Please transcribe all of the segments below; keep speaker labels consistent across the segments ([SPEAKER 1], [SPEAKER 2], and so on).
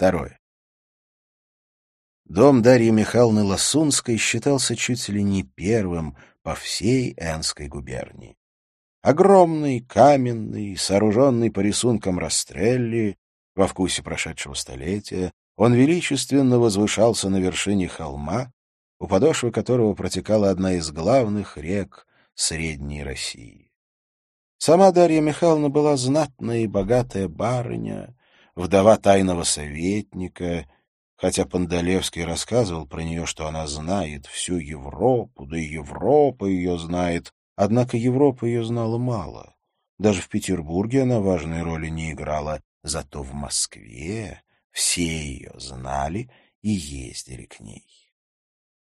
[SPEAKER 1] Второе. Дом Дарьи Михайловны Лосунской считался чуть ли не первым по всей Энской губернии. Огромный, каменный, сооруженный по рисункам Растрелли, во вкусе прошедшего столетия, он величественно возвышался на вершине холма, у подошвы которого протекала одна из главных рек Средней России. Сама Дарья Михайловна была знатная и богатая барыня, вдова тайного советника, хотя Пандалевский рассказывал про нее, что она знает всю Европу, да и Европа ее знает, однако Европа ее знала мало. Даже в Петербурге она важной роли не играла, зато в Москве все ее знали и ездили к ней.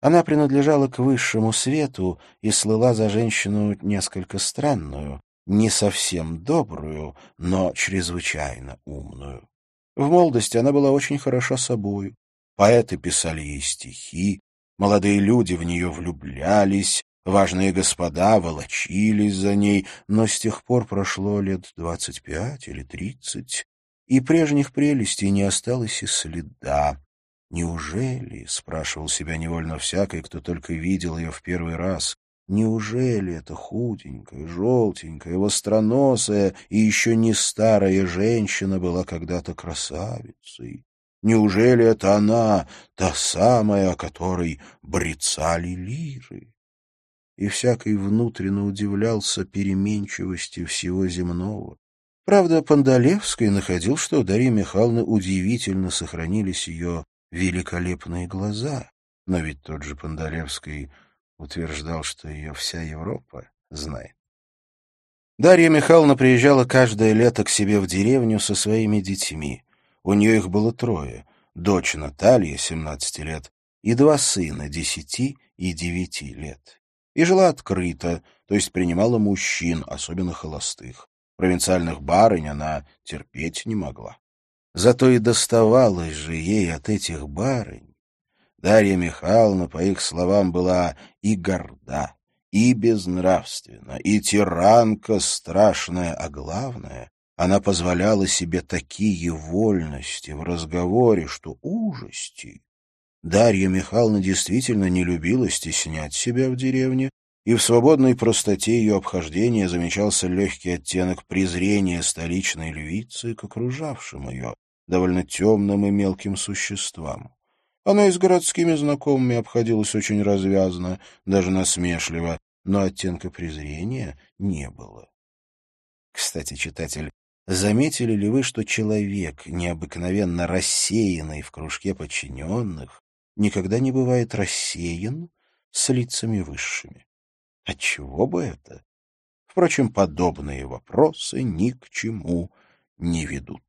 [SPEAKER 1] Она принадлежала к высшему свету и слыла за женщину несколько странную, не совсем добрую, но чрезвычайно умную. В молодости она была очень хороша собой. Поэты писали ей стихи, молодые люди в нее влюблялись, важные господа волочились за ней, но с тех пор прошло лет двадцать пять или тридцать, и прежних прелестей не осталось и следа. «Неужели?» — спрашивал себя невольно всякий, кто только видел ее в первый раз. «Неужели эта худенькая, желтенькая, востроносая и еще не старая женщина была когда-то красавицей? Неужели это она, та самая, о которой брецали лиры?» И всякий внутренне удивлялся переменчивости всего земного. Правда, Пандалевский находил, что у Дарьи Михайловны удивительно сохранились ее великолепные глаза, но ведь тот же Пандалевский утверждал, что ее вся Европа знает. Дарья Михайловна приезжала каждое лето к себе в деревню со своими детьми. У нее их было трое. Дочь Наталья, 17 лет, и два сына, 10 и 9 лет. И жила открыто, то есть принимала мужчин, особенно холостых. Провинциальных барынь она терпеть не могла. Зато и доставалось же ей от этих барынь. Дарья Михайловна, по их словам, была и горда, и безнравственна, и тиранка страшная, а главное, она позволяла себе такие вольности в разговоре, что ужасти. Дарья Михайловна действительно не любила стеснять себя в деревне, и в свободной простоте ее обхождения замечался легкий оттенок презрения столичной львицы к окружавшим ее, довольно темным и мелким существам. Она и с городскими знакомыми обходилась очень развязно, даже насмешливо, но оттенка презрения не было. Кстати, читатель, заметили ли вы, что человек, необыкновенно рассеянный в кружке подчиненных, никогда не бывает рассеян с лицами высшими? Отчего бы это? Впрочем, подобные вопросы ни к чему не ведут.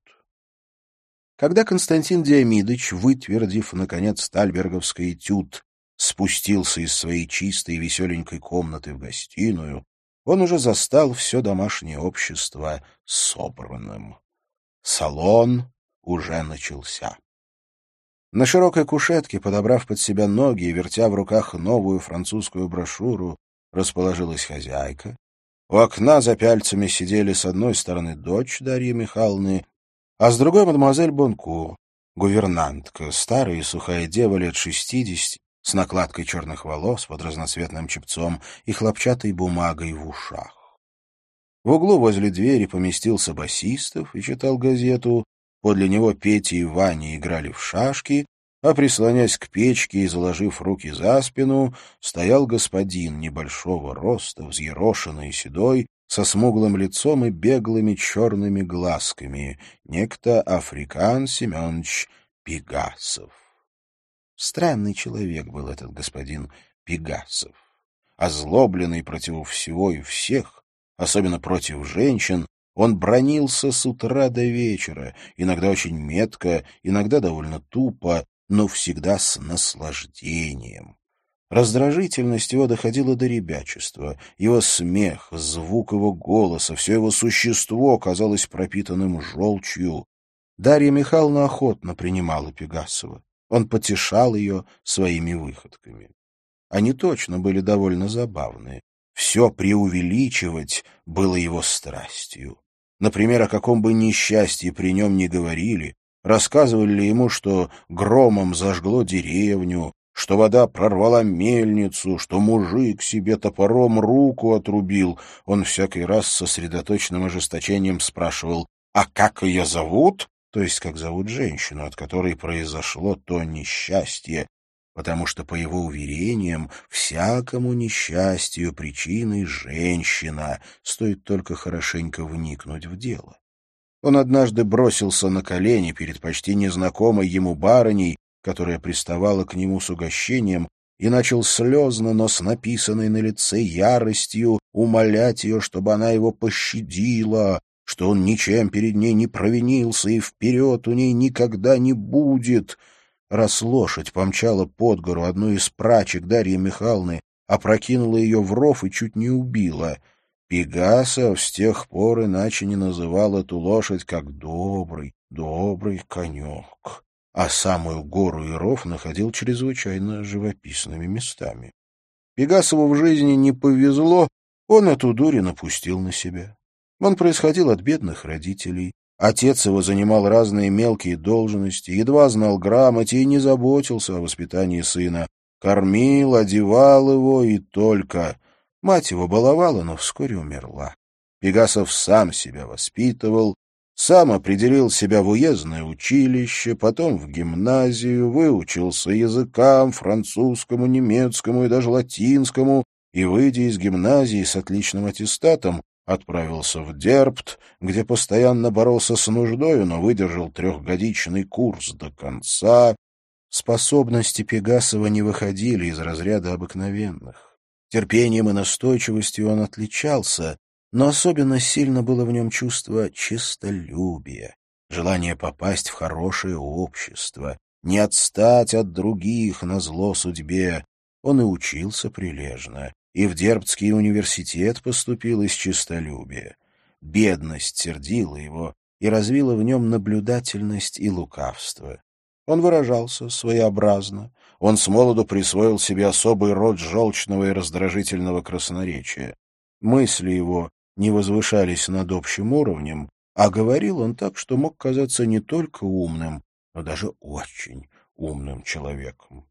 [SPEAKER 1] Когда Константин Диамидович, вытвердив, наконец, стальберговский этюд, спустился из своей чистой и веселенькой комнаты в гостиную, он уже застал все домашнее общество собранным. Салон уже начался. На широкой кушетке, подобрав под себя ноги и вертя в руках новую французскую брошюру, расположилась хозяйка. У окна за пяльцами сидели с одной стороны дочь Дарьи Михайловны а с другой мадемуазель Бонкур, гувернантка, старая и сухая дева лет шестидесяти, с накладкой черных волос под разноцветным чепцом и хлопчатой бумагой в ушах. В углу возле двери поместился басистов и читал газету, подле него Петя и Ваня играли в шашки, а, прислонясь к печке и заложив руки за спину, стоял господин небольшого роста, взъерошенный и седой, со смуглым лицом и беглыми черными глазками, некто Африкан Семенович Пегасов. Странный человек был этот господин Пегасов. Озлобленный против всего и всех, особенно против женщин, он бронился с утра до вечера, иногда очень метко, иногда довольно тупо, но всегда с наслаждением. Раздражительность его доходила до ребячества. Его смех, звук его голоса, все его существо казалось пропитанным желчью. Дарья Михайловна охотно принимала Пегасова. Он потешал ее своими выходками. Они точно были довольно забавные. Все преувеличивать было его страстью. Например, о каком бы несчастье при нем ни говорили, Рассказывали ли ему, что громом зажгло деревню, что вода прорвала мельницу, что мужик себе топором руку отрубил. Он всякий раз с сосредоточенным ожесточением спрашивал «А как ее зовут?» То есть, как зовут женщину, от которой произошло то несчастье, потому что, по его уверениям, всякому несчастью причиной женщина, стоит только хорошенько вникнуть в дело. Он однажды бросился на колени перед почти незнакомой ему барыней, которая приставала к нему с угощением, и начал слезно, но с написанной на лице яростью умолять ее, чтобы она его пощадила, что он ничем перед ней не провинился и вперед у ней никогда не будет. Раз лошадь помчала под гору одну из прачек Дарьи Михайловны, опрокинула ее в ров и чуть не убила. Пегасов с тех пор иначе не называл эту лошадь как «добрый, добрый конек» а самую гору и ров находил чрезвычайно живописными местами. Пегасову в жизни не повезло, он эту дурь напустил на себя. Он происходил от бедных родителей. Отец его занимал разные мелкие должности, едва знал грамоте и не заботился о воспитании сына. Кормил, одевал его и только. Мать его баловала, но вскоре умерла. Пегасов сам себя воспитывал, сам определил себя в уездное училище, потом в гимназию, выучился языкам, французскому, немецкому и даже латинскому, и, выйдя из гимназии с отличным аттестатом, отправился в Дербт, где постоянно боролся с нуждою, но выдержал трехгодичный курс до конца. Способности Пегасова не выходили из разряда обыкновенных. Терпением и настойчивостью он отличался, но особенно сильно было в нем чувство честолюбия, желание попасть в хорошее общество, не отстать от других на зло судьбе. Он и учился прилежно, и в Дербцкий университет поступил из честолюбия. Бедность сердила его и развила в нем наблюдательность и лукавство. Он выражался своеобразно, он с молоду присвоил себе особый род желчного и раздражительного красноречия. Мысли его не возвышались над общим уровнем, а говорил он так, что мог казаться не только умным, но даже очень умным человеком.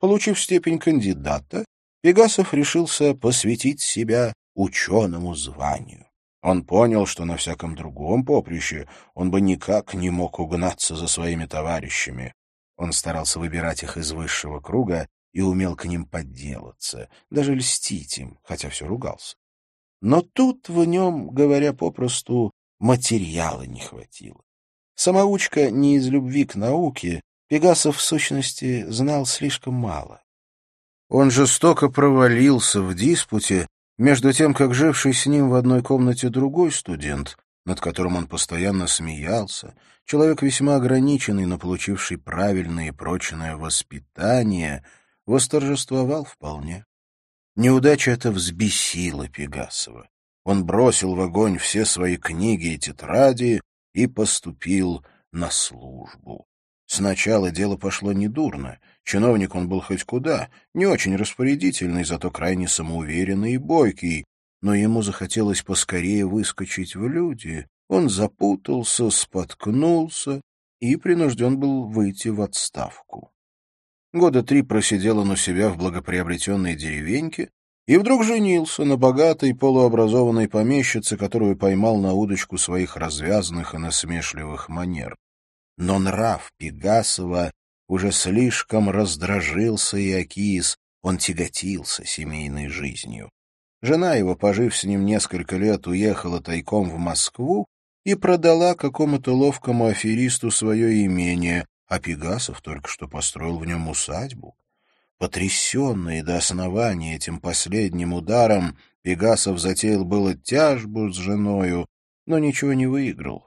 [SPEAKER 1] Получив степень кандидата, Пегасов решился посвятить себя ученому званию. Он понял, что на всяком другом поприще он бы никак не мог угнаться за своими товарищами. Он старался выбирать их из высшего круга и умел к ним подделаться, даже льстить им, хотя все ругался. Но тут в нем, говоря попросту, материала не хватило. Самоучка не из любви к науке, Пегасов, в сущности, знал слишком мало. Он жестоко провалился в диспуте, между тем, как живший с ним в одной комнате другой студент, над которым он постоянно смеялся, человек весьма ограниченный, но получивший правильное и прочное воспитание, восторжествовал вполне. Неудача эта взбесила Пегасова. Он бросил в огонь все свои книги и тетради и поступил на службу. Сначала дело пошло недурно. Чиновник он был хоть куда, не очень распорядительный, зато крайне самоуверенный и бойкий. Но ему захотелось поскорее выскочить в люди. Он запутался, споткнулся и принужден был выйти в отставку. Года три просидел он у себя в благоприобретенной деревеньке и вдруг женился на богатой полуобразованной помещице, которую поймал на удочку своих развязанных и насмешливых манер. Но нрав Пегасова уже слишком раздражился и окис, он тяготился семейной жизнью. Жена его, пожив с ним несколько лет, уехала тайком в Москву и продала какому-то ловкому аферисту свое имение, а Пегасов только что построил в нем усадьбу. Потрясенный до основания этим последним ударом, Пегасов затеял было тяжбу с женою, но ничего не выиграл.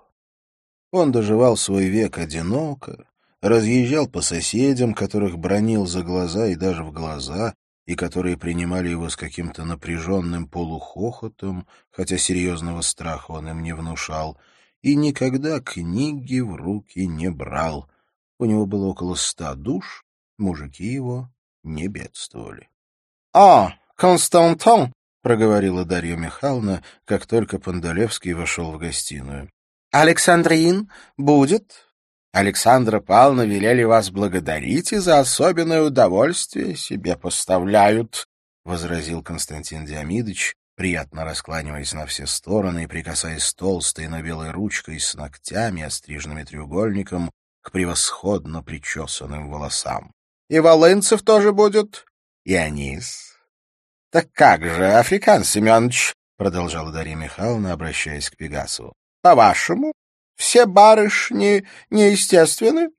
[SPEAKER 1] Он доживал свой век одиноко, разъезжал по соседям, которых бронил за глаза и даже в глаза, и которые принимали его с каким-то напряженным полухохотом, хотя серьезного страха он им не внушал, и никогда книги в руки не брал — у него было около ста душ, мужики его не бедствовали. — А, Константон! — проговорила Дарья Михайловна, как только Пандалевский вошел в гостиную. — Александрин будет? Александра Павловна велели вас благодарить и за особенное удовольствие себе поставляют, — возразил Константин Диамидович, приятно раскланиваясь на все стороны и прикасаясь толстой, но белой ручкой с ногтями, остриженными треугольником, к превосходно причесанным волосам. — И Волынцев тоже будет? — И Анис. — Так как же, Африкан Семенович, — продолжала Дарья Михайловна, обращаясь к Пегасову, — по-вашему, все барышни неестественны?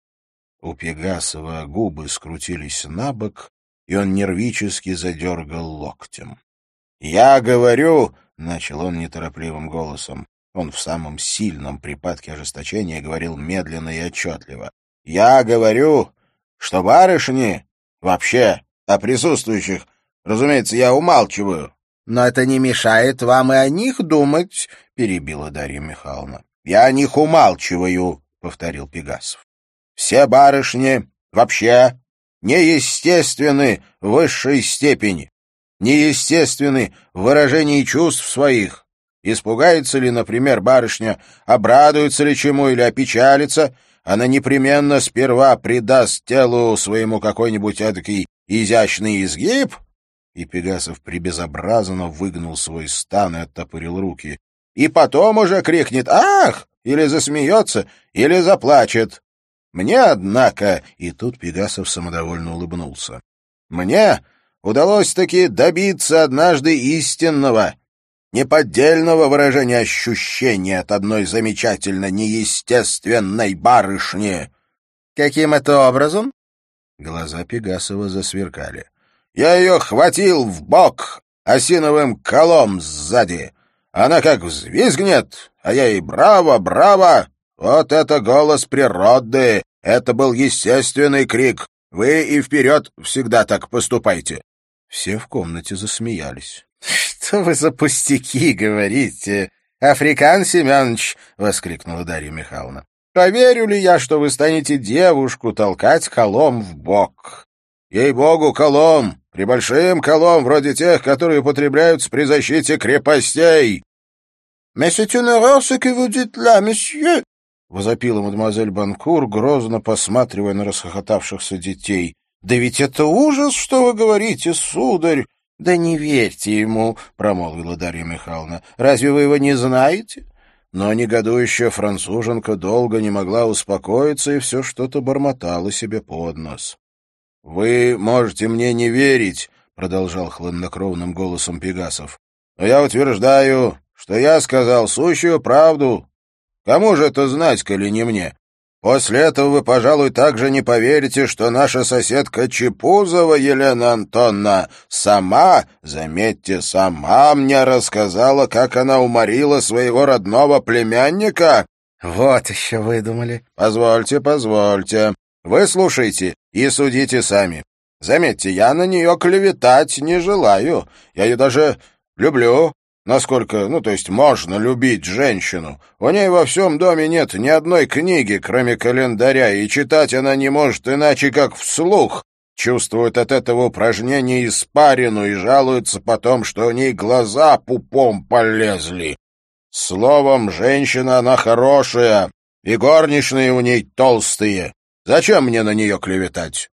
[SPEAKER 1] У Пегасова губы скрутились на бок, и он нервически задергал локтем. — Я говорю, — начал он неторопливым голосом, он в самом сильном припадке ожесточения говорил медленно и отчетливо. — Я говорю, что барышни вообще о присутствующих, разумеется, я умалчиваю. — Но это не мешает вам и о них думать, — перебила Дарья Михайловна. — Я о них умалчиваю, — повторил Пегасов. — Все барышни вообще неестественны в высшей степени, неестественны в выражении чувств своих. Испугается ли, например, барышня, обрадуется ли чему или опечалится, она непременно сперва придаст телу своему какой-нибудь эдакий изящный изгиб, и Пегасов прибезобразно выгнул свой стан и оттопырил руки. И потом уже крикнет «Ах!» или засмеется, или заплачет. Мне, однако, и тут Пегасов самодовольно улыбнулся, мне удалось таки добиться однажды истинного, неподдельного выражения ощущения от одной замечательно неестественной барышни. Каким это образом? Глаза Пегасова засверкали. Я ее хватил в бок осиновым колом сзади. Она как взвизгнет, а я и браво, браво! Вот это голос природы! Это был естественный крик. Вы и вперед всегда так поступайте. Все в комнате засмеялись. — Что вы за пустяки говорите? Африкан Семенович! — воскликнула Дарья Михайловна. — Поверю ли я, что вы станете девушку толкать колом в бок? Ей-богу, колом! При большим колом, вроде тех, которые употребляются при защите крепостей. — Mais c'est une erreur ce que vous возопила мадемуазель Банкур, грозно посматривая на расхохотавшихся детей. — Да ведь это ужас, что вы говорите, сударь! — Да не верьте ему, — промолвила Дарья Михайловна. — Разве вы его не знаете? Но негодующая француженка долго не могла успокоиться и все что-то бормотала себе под нос. «Вы можете мне не верить», — продолжал хладнокровным голосом Пегасов. «Но я утверждаю, что я сказал сущую правду. Кому же это знать, коли не мне? После этого вы, пожалуй, также не поверите, что наша соседка Чепузова Елена Антонна сама, заметьте, сама мне рассказала, как она уморила своего родного племянника». «Вот еще выдумали». «Позвольте, позвольте. Вы слушайте и судите сами. Заметьте, я на нее клеветать не желаю. Я ее даже люблю, насколько, ну, то есть можно любить женщину. У ней во всем доме нет ни одной книги, кроме календаря, и читать она не может иначе, как вслух. Чувствует от этого упражнения испарину и жалуется потом, что у ней глаза пупом полезли. Словом, женщина она хорошая, и горничные у ней толстые. Зачем мне на нее клеветать? —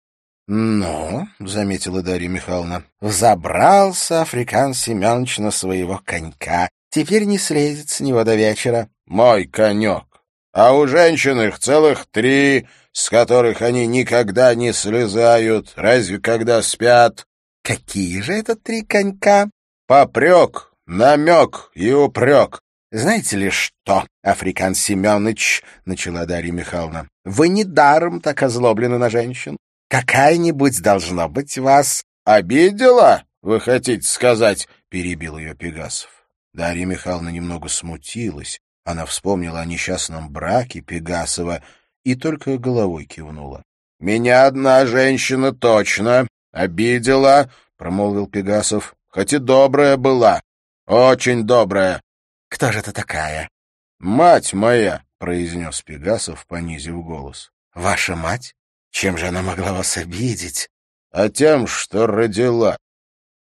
[SPEAKER 1] Ну, — заметила Дарья Михайловна, — взобрался Африкан Семенович на своего конька. Теперь не слезет с него до вечера. — Мой конек. А у женщин их целых три, с которых они никогда не слезают, разве когда спят. — Какие же это три конька? — Попрек, намек и упрек. «Знаете ли что, Африкан Семенович, — начала Дарья Михайловна, — вы недаром так озлоблены на женщин. Какая-нибудь, должна быть, вас обидела, вы хотите сказать?» — перебил ее Пегасов. Дарья Михайловна немного смутилась. Она вспомнила о несчастном браке Пегасова и только головой кивнула. — Меня одна женщина точно обидела, — промолвил Пегасов, — хоть и добрая была, очень добрая. Кто же это такая? — Мать моя, — произнес Пегасов, понизив голос. — Ваша мать? Чем же она могла вас обидеть? — А тем, что родила.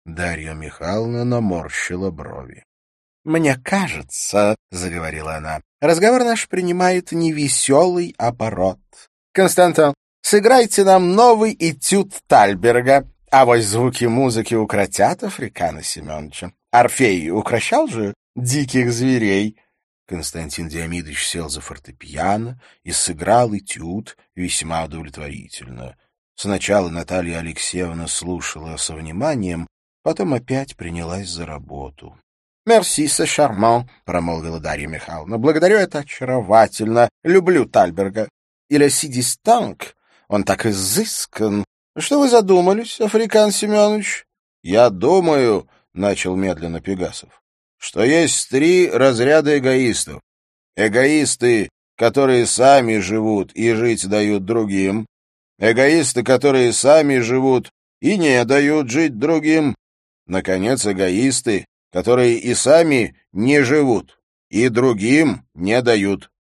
[SPEAKER 1] Дарья Михайловна наморщила брови. «Мне кажется, — заговорила она, — разговор наш принимает невеселый оборот. Константин, сыграйте нам новый этюд Тальберга, а вот звуки музыки укротят Африкана Семеновича. Орфей укращал же диких зверей». Константин Диамидович сел за фортепиано и сыграл этюд весьма удовлетворительно. Сначала Наталья Алексеевна слушала со вниманием, потом опять принялась за работу. — Мерси, се шарман, — промолвила Дарья Михайловна. — Благодарю, это очаровательно. Люблю Тальберга. Или си дистанк. Он так изыскан. Что вы задумались, Африкан Семенович? — Я думаю, — начал медленно Пегасов, — что есть три разряда эгоистов. Эгоисты, которые сами живут и жить дают другим. Эгоисты, которые сами живут и не дают жить другим. Наконец, эгоисты, которые и сами не живут, и другим не дают.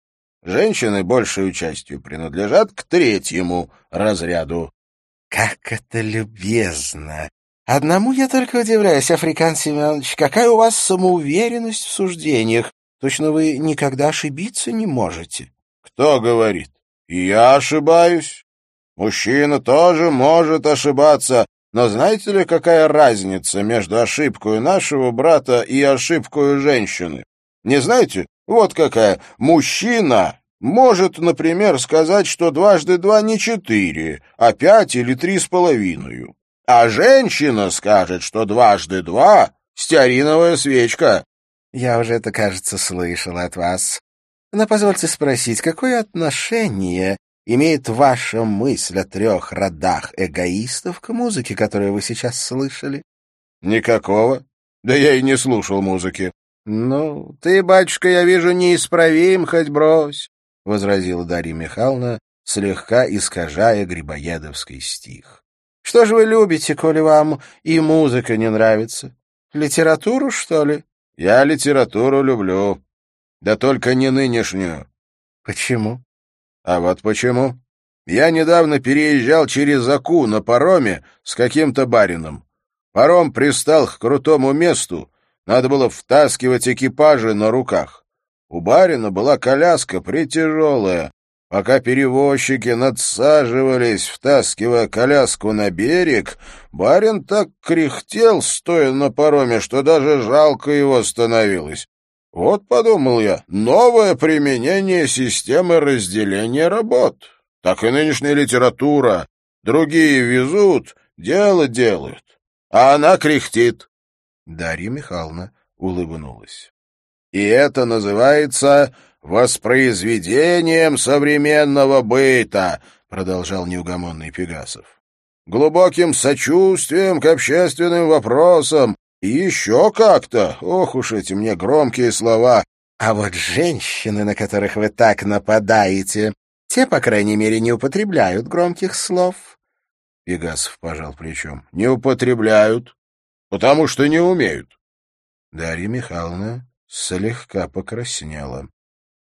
[SPEAKER 1] Женщины большей частью принадлежат к третьему разряду. — Как это любезно! Одному я только удивляюсь, Африкан Семенович, какая у вас самоуверенность в суждениях. Точно вы никогда ошибиться не можете. — Кто говорит? Я ошибаюсь. Мужчина тоже может ошибаться, но знаете ли, какая разница между ошибкой нашего брата и ошибкой женщины? Не знаете? Вот какая. Мужчина может, например, сказать, что дважды два не четыре, а пять или три с половиной. А женщина скажет, что дважды два — стеариновая свечка. Я уже это, кажется, слышал от вас. Но позвольте спросить, какое отношение имеет ваша мысль о трех родах эгоистов к музыке, которую вы сейчас слышали? — Никакого. Да я и не слушал музыки. — Ну, ты, батюшка, я вижу, неисправим, хоть брось, — возразила Дарья Михайловна, слегка искажая грибоедовский стих. — Что же вы любите, коли вам и музыка не нравится? Литературу, что ли? — Я литературу люблю. Да только не нынешнюю. — Почему? А вот почему. Я недавно переезжал через Аку на пароме с каким-то барином. Паром пристал к крутому месту, надо было втаскивать экипажи на руках. У барина была коляска притяжелая. Пока перевозчики надсаживались, втаскивая коляску на берег, барин так кряхтел, стоя на пароме, что даже жалко его становилось. Вот, подумал я, новое применение системы разделения работ. Так и нынешняя литература. Другие везут, дело делают, а она кряхтит. Дарья Михайловна улыбнулась. И это называется воспроизведением современного быта, продолжал неугомонный Пегасов. Глубоким сочувствием к общественным вопросам, еще как-то. Ох уж эти мне громкие слова. А вот женщины, на которых вы так нападаете, те, по крайней мере, не употребляют громких слов. Пегасов пожал плечом. Не употребляют, потому что не умеют. Дарья Михайловна слегка покраснела. —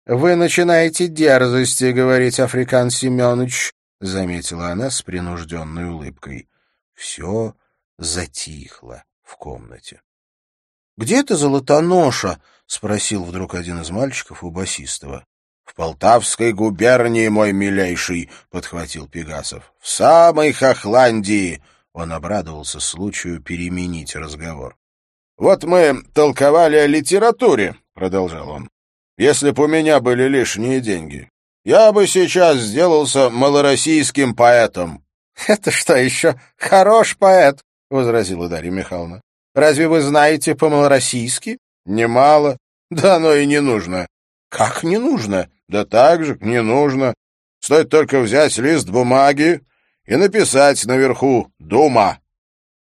[SPEAKER 1] Вы начинаете дерзости говорить, Африкан Семенович, — заметила она с принужденной улыбкой. Все затихло в комнате. — Где ты, Золотоноша? — спросил вдруг один из мальчиков у басистого. — В Полтавской губернии, мой милейший, — подхватил Пегасов. — В самой Хохландии! Он обрадовался случаю переменить разговор. — Вот мы толковали о литературе, — продолжал он. — Если б у меня были лишние деньги, я бы сейчас сделался малороссийским поэтом. — Это что еще? Хорош поэт, — возразила Дарья Михайловна. — Разве вы знаете по-малороссийски? — Немало. Да оно и не нужно. — Как не нужно? — Да так же, не нужно. Стоит только взять лист бумаги и написать наверху «Дума».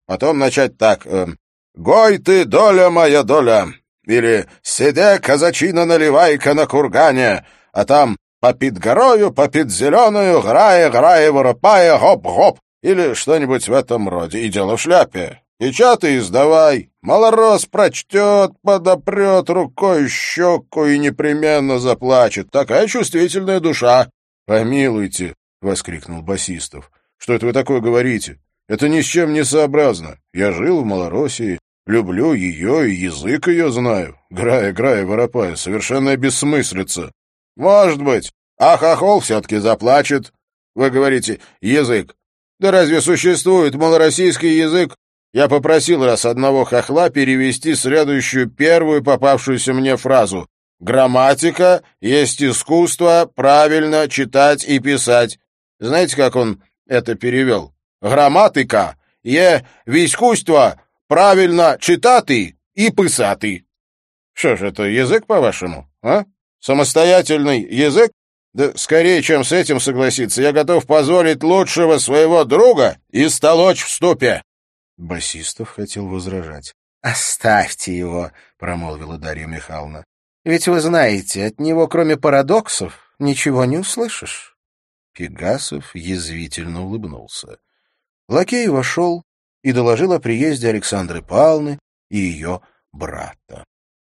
[SPEAKER 1] Потом начать так э, «Гой ты, доля моя доля!» Или «Сиде, казачина, наливайка на кургане!» а там «Попит горою, попит зеленую, грая, грая, воропая, гоп-гоп!» Или что-нибудь в этом роде. И дело в шляпе. Печатай и сдавай. Малорос прочтет, подопрет рукой щеку и непременно заплачет. Такая чувствительная душа. — Помилуйте, — воскликнул Басистов. — Что это вы такое говорите? Это ни с чем не сообразно. Я жил в Малороссии, люблю ее и язык ее знаю. Грая, грая, воропая, совершенная бессмыслица. Может быть. А хохол все-таки заплачет. Вы говорите, язык. Да разве существует малороссийский язык? Я попросил раз одного хохла перевести следующую первую попавшуюся мне фразу. «Грамматика есть искусство правильно читать и писать». Знаете, как он это перевел? «Грамматика є військуйство правильно читати и писати». Что ж это, язык, по-вашему, а? Самостоятельный язык? Да скорее, чем с этим согласиться, я готов позволить лучшего своего друга и столочь в ступе. Басистов хотел возражать. — Оставьте его, — промолвила Дарья Михайловна. — Ведь вы знаете, от него, кроме парадоксов, ничего не услышишь. Пегасов язвительно улыбнулся. Лакей вошел и доложил о приезде Александры Павловны и ее брата.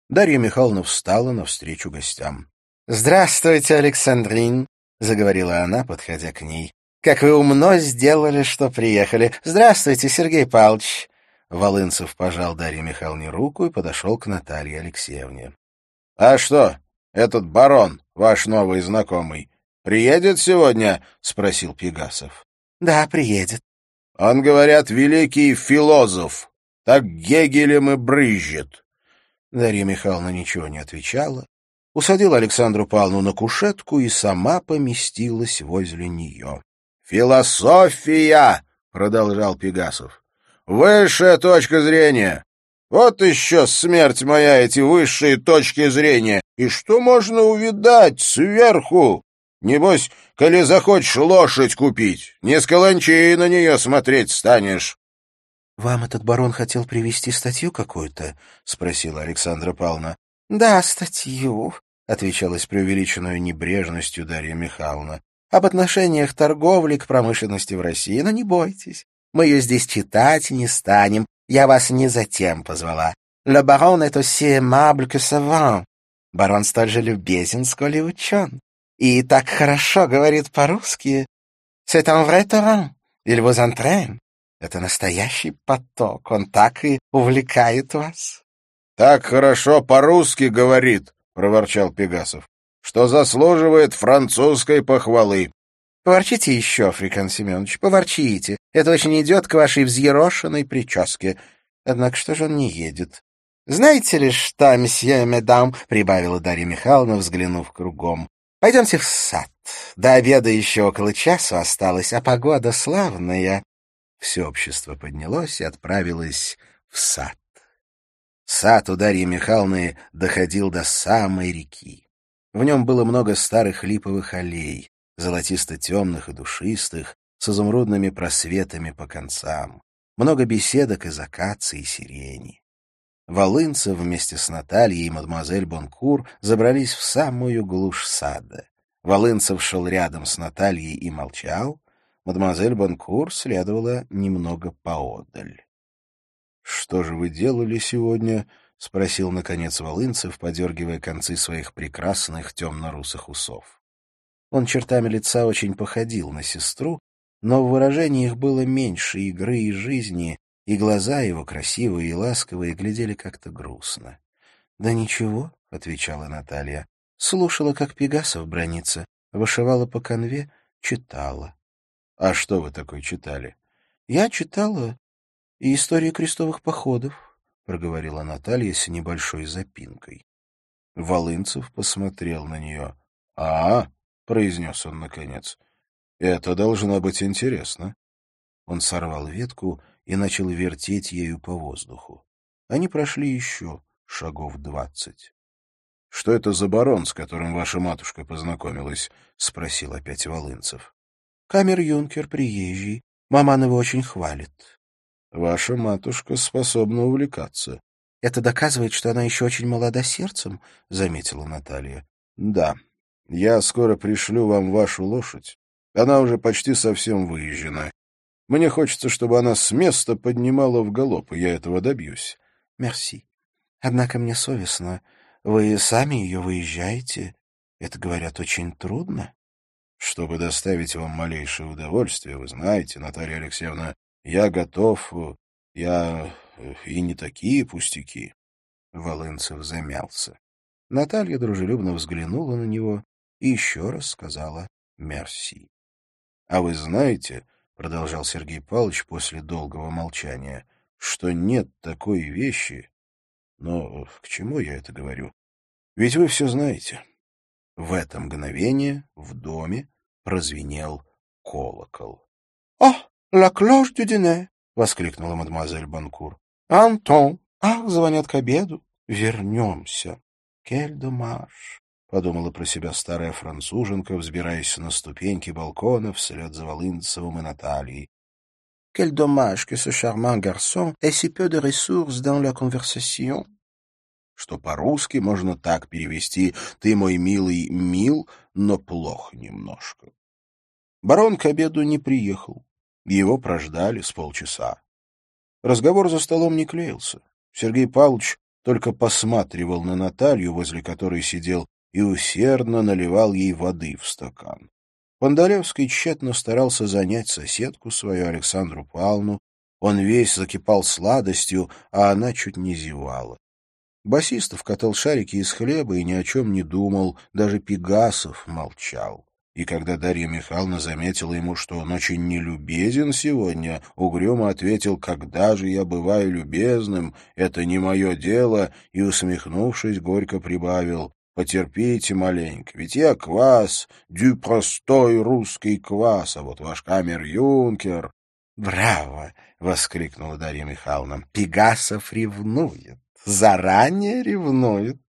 [SPEAKER 1] Дарья Михайловна встала навстречу гостям. — Здравствуйте, Александрин, — заговорила она, подходя к ней. Как вы умно сделали, что приехали. Здравствуйте, Сергей Павлович. Волынцев пожал Дарье Михайловне руку и подошел к Наталье Алексеевне. — А что, этот барон, ваш новый знакомый, приедет сегодня? — спросил Пегасов. — Да, приедет. — Он, говорят, великий философ. Так Гегелем и брызжет. Дарья Михайловна ничего не отвечала, усадила Александру Павловну на кушетку и сама поместилась возле нее. «Философия!» — продолжал Пегасов. «Высшая точка зрения. Вот еще смерть моя, эти высшие точки зрения. И что можно увидать сверху? Небось, коли захочешь лошадь купить, не с каланчей на нее смотреть станешь». «Вам этот барон хотел привести статью какую-то?» — спросила Александра Павловна. «Да, статью», — отвечала с преувеличенной небрежностью Дарья Михайловна об отношениях торговли к промышленности в России, но не бойтесь, мы ее здесь читать не станем, я вас не затем позвала. Le baron est aussi aimable que savant. Барон столь же любезен, сколь и учен. И так хорошо говорит по-русски. C'est un vrai torrent. Il vous entraîne. Это настоящий поток, он так и увлекает вас. — Так хорошо по-русски говорит, — проворчал Пегасов что заслуживает французской похвалы. — Поворчите еще, Африкан Семенович, поворчите. Это очень идет к вашей взъерошенной прическе. Однако что же он не едет? — Знаете ли что, месье медам, — прибавила Дарья Михайловна, взглянув кругом. — Пойдемте в сад. До обеда еще около часа осталось, а погода славная. Все общество поднялось и отправилось в сад. Сад у Дарьи Михайловны доходил до самой реки. В нем было много старых липовых аллей, золотисто-темных и душистых, с изумрудными просветами по концам, много беседок из акации и сирени. Волынцев вместе с Натальей и мадемуазель Бонкур забрались в самую глушь сада. Волынцев шел рядом с Натальей и молчал, мадемуазель Бонкур следовала немного поодаль. — Что же вы делали сегодня? — спросил, наконец, Волынцев, подергивая концы своих прекрасных темно-русых усов. Он чертами лица очень походил на сестру, но в выражении их было меньше игры и жизни, и глаза его, красивые и ласковые, глядели как-то грустно. — Да ничего, — отвечала Наталья. Слушала, как Пегасов бронится, вышивала по конве, читала. — А что вы такое читали? — Я читала и историю крестовых походов, — проговорила Наталья с небольшой запинкой. Волынцев посмотрел на нее. «А, — произнес он наконец, — это должно быть интересно». Он сорвал ветку и начал вертеть ею по воздуху. Они прошли еще шагов двадцать. — Что это за барон, с которым ваша матушка познакомилась? — спросил опять Волынцев. — Камер-юнкер приезжий. Маман его очень хвалит. Ваша матушка способна увлекаться. — Это доказывает, что она еще очень молода сердцем, — заметила Наталья. — Да. Я скоро пришлю вам вашу лошадь. Она уже почти совсем выезжена. Мне хочется, чтобы она с места поднимала в галоп, и я этого добьюсь. — Мерси. Однако мне совестно. Вы сами ее выезжаете. Это, говорят, очень трудно. — Чтобы доставить вам малейшее удовольствие, вы знаете, Наталья Алексеевна, я готов, я и не такие пустяки. Волынцев замялся. Наталья дружелюбно взглянула на него и еще раз сказала «мерси». — А вы знаете, — продолжал Сергей Павлович после долгого молчания, — что нет такой вещи... Но к чему я это говорю? Ведь вы все знаете. В это мгновение в доме прозвенел колокол. — О, ла клош дю дине! — воскликнула мадемуазель Банкур. — Антон! Ах, звонят к обеду! Вернемся! Кель домаш! — подумала про себя старая француженка, взбираясь на ступеньки балкона вслед за Волынцевым и Натальей. Quel dommage que ce charmant garçon ait si peu de ressources dans la conversation что по-русски можно так перевести «ты, мой милый, мил, но плох немножко». Барон к обеду не приехал. Его прождали с полчаса. Разговор за столом не клеился. Сергей Павлович только посматривал на Наталью, возле которой сидел, и усердно наливал ей воды в стакан. Пандалевский тщетно старался занять соседку свою, Александру Павловну. Он весь закипал сладостью, а она чуть не зевала. Басистов катал шарики из хлеба и ни о чем не думал, даже Пегасов молчал. И когда Дарья Михайловна заметила ему, что он очень нелюбезен сегодня, угрюмо ответил «Когда же я бываю любезным? Это не мое дело», и, усмехнувшись, горько прибавил «Потерпите маленько, ведь я квас, дю простой русский квас, а вот ваш камер-юнкер...» «Браво!» — воскликнула Дарья Михайловна. «Пегасов ревнует» заранее ревнует.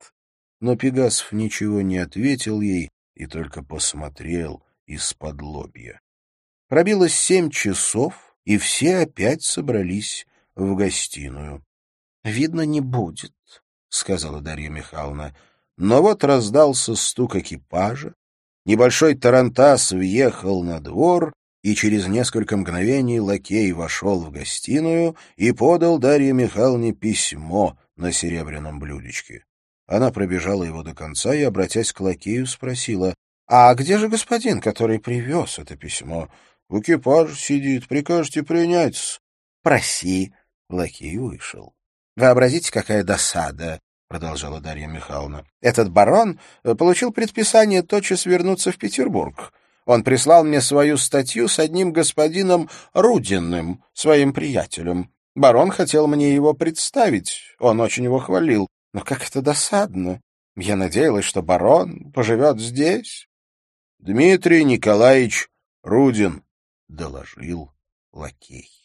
[SPEAKER 1] Но Пегасов ничего не ответил ей и только посмотрел из-под лобья. Пробилось семь часов, и все опять собрались в гостиную. — Видно, не будет, — сказала Дарья Михайловна. Но вот раздался стук экипажа, небольшой тарантас въехал на двор, и через несколько мгновений лакей вошел в гостиную и подал Дарье Михайловне письмо на серебряном блюдечке. Она пробежала его до конца и, обратясь к лакею, спросила, «А где же господин, который привез это письмо? В экипаже сидит, прикажете принять «Проси». Лакей вышел. «Вообразите, какая досада!» — продолжала Дарья Михайловна. «Этот барон э, получил предписание тотчас вернуться в Петербург. Он прислал мне свою статью с одним господином Рудиным, своим приятелем. Барон хотел мне его представить, он очень его хвалил. Но как это досадно. Я надеялась, что барон поживет здесь. — Дмитрий Николаевич Рудин, — доложил лакей.